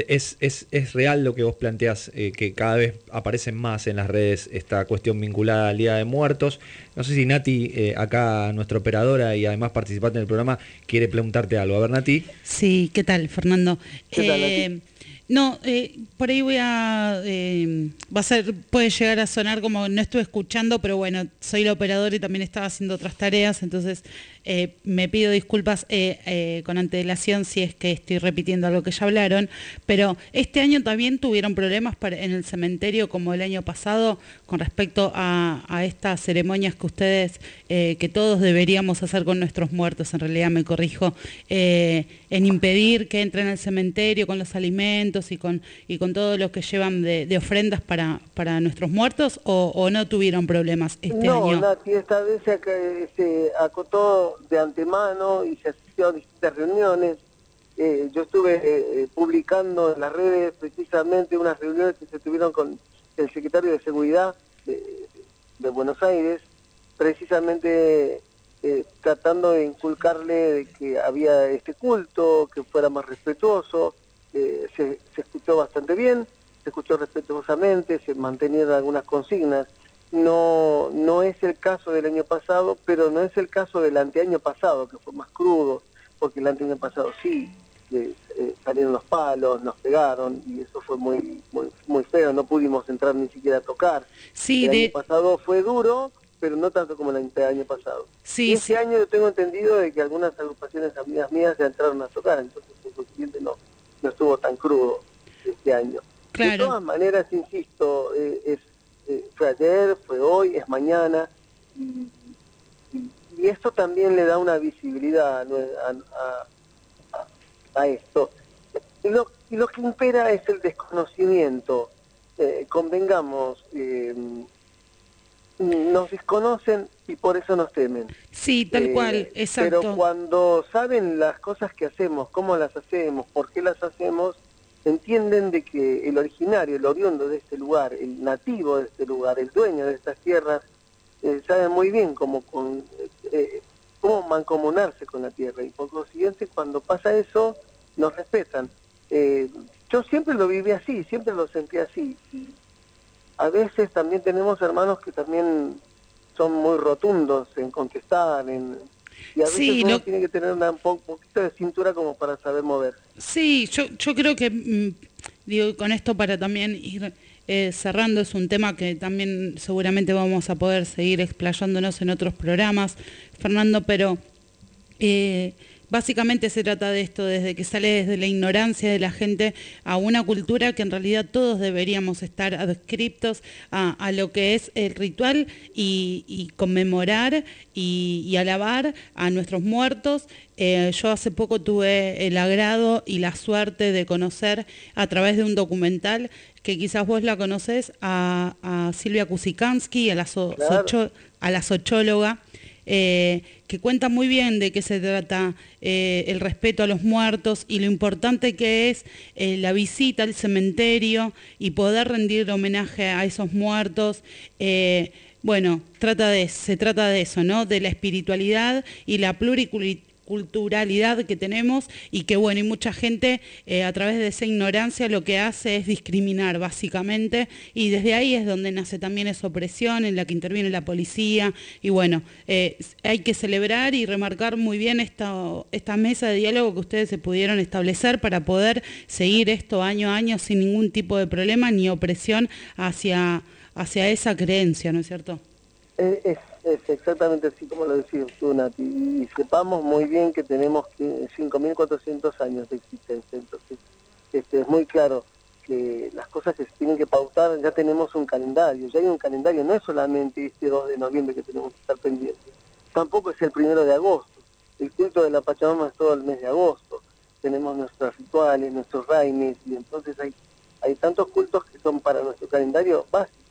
es, es- es real lo que vos planteás, eh, que cada vez aparecen más en las redes esta cuestión vinculada al Día de Muertos. No sé si Nati, eh, acá nuestra operadora y además participante en el programa, quiere preguntarte algo. A ver, Nati.
Sí, ¿qué tal, Fernando?
¿Qué tal,
Eh, no, eh, por ahí voy a, eh, va a ser, puede llegar a sonar como no estuve escuchando, pero bueno, soy la operadora y también estaba haciendo otras tareas, entonces eh, me pido disculpas eh, eh, con antelación si es que estoy repitiendo algo que ya hablaron, pero este año también tuvieron problemas para- en el cementerio como el año pasado con respecto a, a estas ceremonias que ustedes, que todos deberíamos hacer con nuestros muertos, en realidad me corrijo, en impedir que entren al cementerio con los alimentos y con, y con todo lo que llevan de, de ofrendas para, para nuestros muertos o, o no tuvieron problemas este
no,
año?
Nati, esta vez se, ac- de antemano y se asistió distintas reuniones. Eh, yo estuve eh, eh, publicando en las redes precisamente unas reuniones que se tuvieron con el secretario de Seguridad de, Buenos Aires, precisamente tratando de inculcarle de que había este culto, que fuera más respetuoso. Se, se escuchó bastante bien, se escuchó respetuosamente, se mantenieron algunas consignas. No, no es el caso del año pasado, pero no es el caso del anteaño pasado, que fue más crudo, porque el anteaño pasado sí, eh, eh, salieron los palos, nos pegaron, y eso fue muy, muy, muy feo, no pudimos entrar ni siquiera a tocar.
Sí,
el
de-
año pasado fue duro, pero no tanto como el ante- año pasado.
Sí,
este año yo tengo entendido de que algunas agrupaciones amigas mías ya entraron a tocar, entonces por consiguiente no, no estuvo tan crudo este año. De
Claro.
todas maneras, insisto, eh, es, eh, fue ayer, fue hoy, es mañana, y, y- y esto también le da una visibilidad a, nue- a- a- a esto. Y lo, lo que impera es el desconocimiento. Eh, convengamos, eh, nos desconocen y por eso nos temen.
Sí, tal
Eh,
cual, exacto.
Pero cuando saben las cosas que hacemos, cómo las hacemos, por qué las hacemos, entienden de que el originario, el oriundo de este lugar, el nativo de este lugar, el dueño de estas tierras, eh, saben muy bien cómo, con, eh, cómo mancomunarse con la tierra. Y por consiguiente, cuando pasa eso, nos respetan. Eh, yo siempre lo viví así, siempre lo sentí así. A veces también tenemos hermanos que también son muy rotundos en contestar, en, y a veces
Sí,
uno
lo-
tiene que tener un po- poquito de cintura como para saber mover.
Sí, yo, yo creo que, mm, digo, con esto para también ir eh, cerrando, es un tema que también seguramente vamos a poder seguir explayándonos en otros programas, Fernando, pero eh, básicamente se trata de esto, desde que sale desde la ignorancia de la gente a una cultura que en realidad todos deberíamos estar adscriptos a, a lo que es el ritual y, y conmemorar y, y alabar a nuestros muertos. Eh, yo hace poco tuve el agrado y la suerte de conocer a través de un documental que quizás vos la conocés a, a Silvia Kusikansky, a la, so-
Claro.
socho- a la sochóloga, eh, que cuenta muy bien de qué se trata eh, el respeto a los muertos y lo importante que es eh, la visita al cementerio y poder rendir homenaje a esos muertos. Bueno, trata de, se trata de eso, ¿no? De la espiritualidad y la pluriculturalidad que tenemos y que, bueno, y mucha gente eh, a través de esa ignorancia lo que hace es discriminar, básicamente, y desde ahí es donde nace también esa opresión en la que interviene la policía. Y bueno, eh, hay que celebrar y remarcar muy bien esta, esta mesa de diálogo que ustedes se pudieron establecer para poder seguir esto año a año sin ningún tipo de problema ni opresión hacia, hacia esa creencia, ¿no es cierto?
Es, es- exactamente así como lo decís tú, Nati. Y sepamos muy bien que tenemos que 5.400 años de existencia. Entonces, este, es muy claro que las cosas que se tienen que pautar, ya tenemos un calendario. Ya hay un calendario, no es solamente este 2 de noviembre que tenemos que estar pendientes. Tampoco es el primero de agosto. El culto de la Pachamama es todo el mes de agosto. tenemos nuestros rituales, nuestros raimes, y entonces hay, hay tantos cultos que son para nuestro calendario básicos.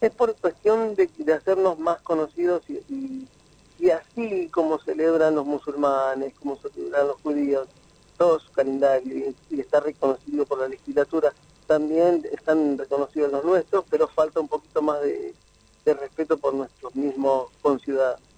Es por cuestión de, hacernos más conocidos y así como celebran los musulmanes, como celebran los judíos, todo su calendario y, y está reconocido por la legislatura, también están reconocidos los nuestros, pero falta un poquito más de, de respeto por nuestros mismos conciudadanos.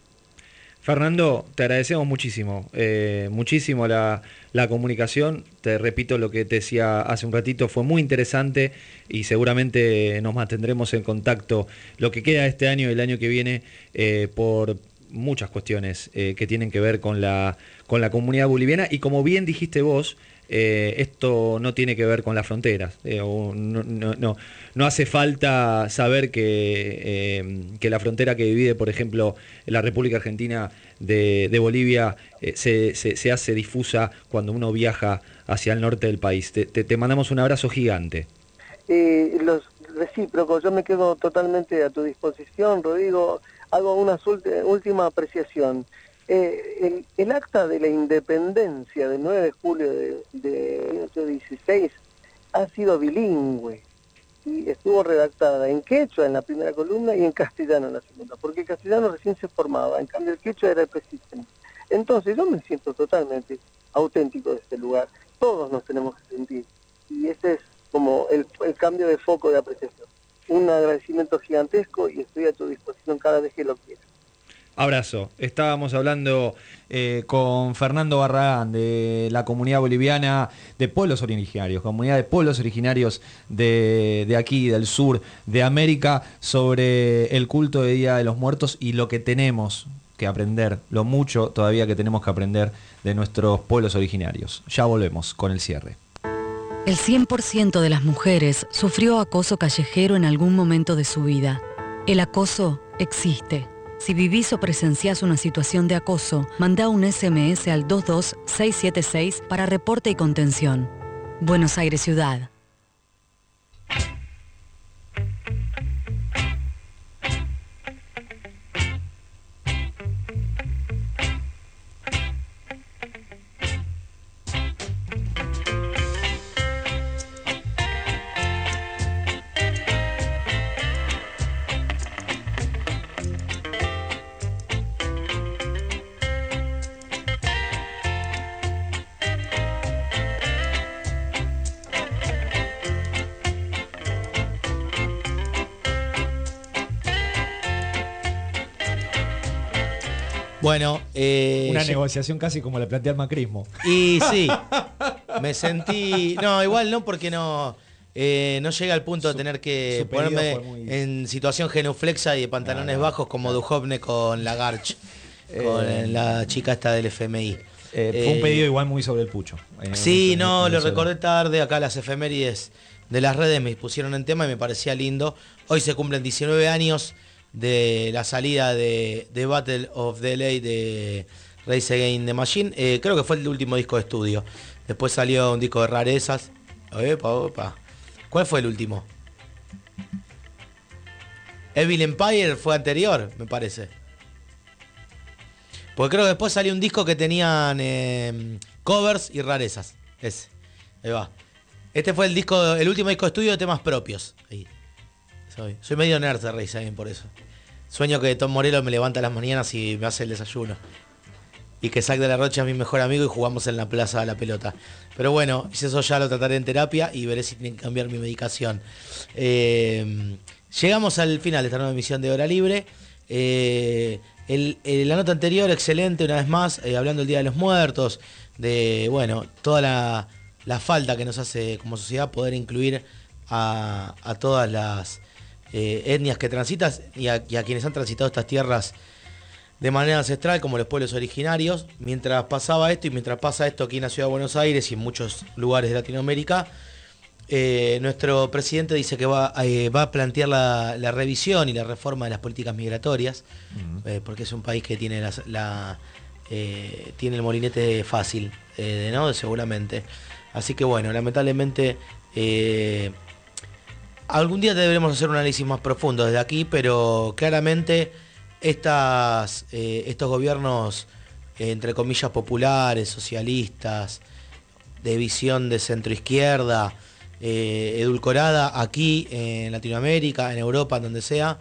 Fernando, te agradecemos muchísimo, eh, muchísimo la, la comunicación. Te repito lo que te decía hace un ratito, fue muy interesante y seguramente nos mantendremos en contacto lo que queda este año y el año que viene eh, por muchas cuestiones eh, que tienen que ver con la, con la comunidad boliviana y como bien dijiste vos, eh, esto no tiene que ver con las fronteras. eh, no, no- hace falta saber que, eh, que la frontera que divide, por ejemplo, la República Argentina de, de Bolivia se, se- se hace difusa cuando uno viaja hacia el norte del país. Te, te- mandamos un abrazo gigante.
Los recíprocos, yo me quedo totalmente a tu disposición, Rodrigo. Hago una última apreciación. Eh, el, acta de la independencia del 9 de julio de, de 1916 ha sido bilingüe y estuvo redactada en quechua en la primera columna y en castellano en la segunda, porque el castellano recién se formaba, en cambio el quechua era el presidente. Entonces yo me siento totalmente auténtico de este lugar, todos nos tenemos que sentir y ese es como el cambio de foco de apreciación. Un agradecimiento gigantesco y estoy a tu disposición cada vez que lo quieras.
Abrazo. Estábamos hablando eh, con Fernando Barragán de la comunidad boliviana de pueblos originarios, comunidad de pueblos originarios de, de aquí, del sur de América, sobre el culto de Día de los Muertos y lo que tenemos que aprender, lo mucho todavía que tenemos que aprender de nuestros pueblos originarios. Ya volvemos con el cierre.
El 100% de las mujeres sufrió acoso callejero en algún momento de su vida. El acoso existe. Si vivís o presenciás una situación de acoso, manda un SMS al 22676 para reporte y contención. Buenos Aires Ciudad.
Negociación casi como la plantea el macrismo.
Y sí, *laughs* me sentí. No, igual no, porque no. eh, no llega al punto de tener que ponerme
muy-
en situación genuflexa y de pantalones bajos como Duhovne con la Garch, con
Eh,
la chica esta del FMI.
Eh, fue un
Eh,
pedido igual muy sobre el pucho.
Sí, no, lo recordé tarde. Acá las efemérides de las redes me pusieron en tema y me parecía lindo. Hoy se cumplen 19 años de la salida de, de Battle of the LA de Race Again the Machine. Eh, creo que fue el último disco de estudio. Después salió un disco de rarezas. Epa, opa. ¿Cuál fue el último? Evil Empire fue anterior, me parece. Porque creo que después salió un disco que tenían eh, covers y rarezas. Ese. Ahí va. Este fue el disco, el último disco de estudio de temas propios. Ahí. Soy, medio nerd de Rey Again por eso. Sueño que Tom Morello me levanta las mañanas y me hace el desayuno. Y que Zack de la Rocha es mi mejor amigo y jugamos en la plaza a la pelota. Pero bueno, eso ya lo trataré en terapia y veré si tienen que cambiar mi medicación. Eh, llegamos al final de esta nueva emisión de Hora Libre. Eh, el- la nota anterior, excelente, una vez más, eh, hablando del Día de los Muertos, de, bueno, toda la, falta que nos hace como sociedad poder incluir a, todas las eh, etnias que transitas y a quienes han transitado estas tierras de manera ancestral, como los pueblos originarios. Mientras pasaba esto y mientras pasa esto aquí en la ciudad de Buenos Aires y en muchos lugares de Latinoamérica, eh, nuestro presidente dice que va, eh, va a plantear la, la revisión y la reforma de las políticas migratorias, eh, porque es un país que tiene, la, tiene el molinete fácil, eh, ¿no? seguramente. Así que bueno, lamentablemente algún día deberemos hacer un análisis más profundo desde aquí, pero claramente estas, eh, estos gobiernos, entre comillas, populares, socialistas, de visión de centroizquierda, eh, edulcorada aquí en Latinoamérica, en Europa, en donde sea,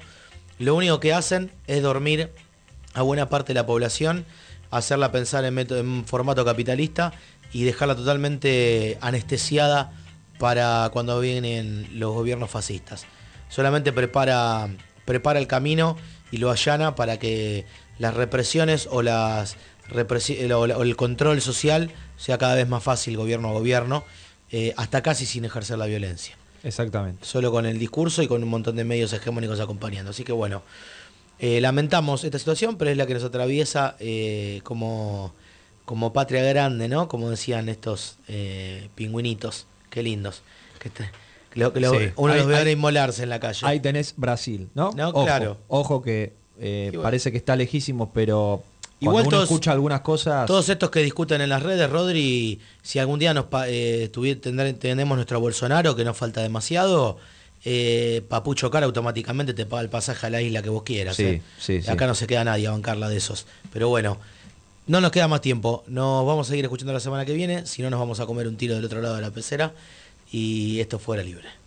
lo único que hacen es dormir a buena parte de la población, hacerla pensar en, en formato capitalista y dejarla totalmente anestesiada para cuando vienen los gobiernos fascistas. Solamente prepara, prepara el camino y lo allana para que las represiones o, las represi- el- o la- o el control social sea cada vez más fácil gobierno a gobierno, eh, hasta casi sin ejercer la violencia.
Exactamente.
Solo con el discurso y con un montón de medios hegemónicos acompañando. Así que bueno, eh, lamentamos esta situación, pero es la que nos atraviesa eh, como, como patria grande, ¿no? Como decían estos eh, pingüinitos. Qué lindos. Que te- que lo- que lo-
Sí.
uno
Ahí-
los ve ahora inmolarse en la calle.
Ahí tenés Brasil, ¿no?
No,
Ojo,
claro.
Ojo que eh,
bueno.
parece que está lejísimo, pero
Igual
cuando uno
todos-
escucha algunas cosas.
Todos estos que discuten en las redes, Rodri, si algún día nos eh, tenemos nuestro Bolsonaro, que nos falta demasiado, eh, Papucho Cara automáticamente te paga el pasaje a la isla que vos quieras.
Sí,
eh.
sí, sí.
Acá no se queda nadie a bancarla de esos. Pero bueno, no nos queda más tiempo. Nos vamos a seguir escuchando la semana que viene, si no nos vamos a comer un tiro del otro lado de la pecera. Y esto fuera libre.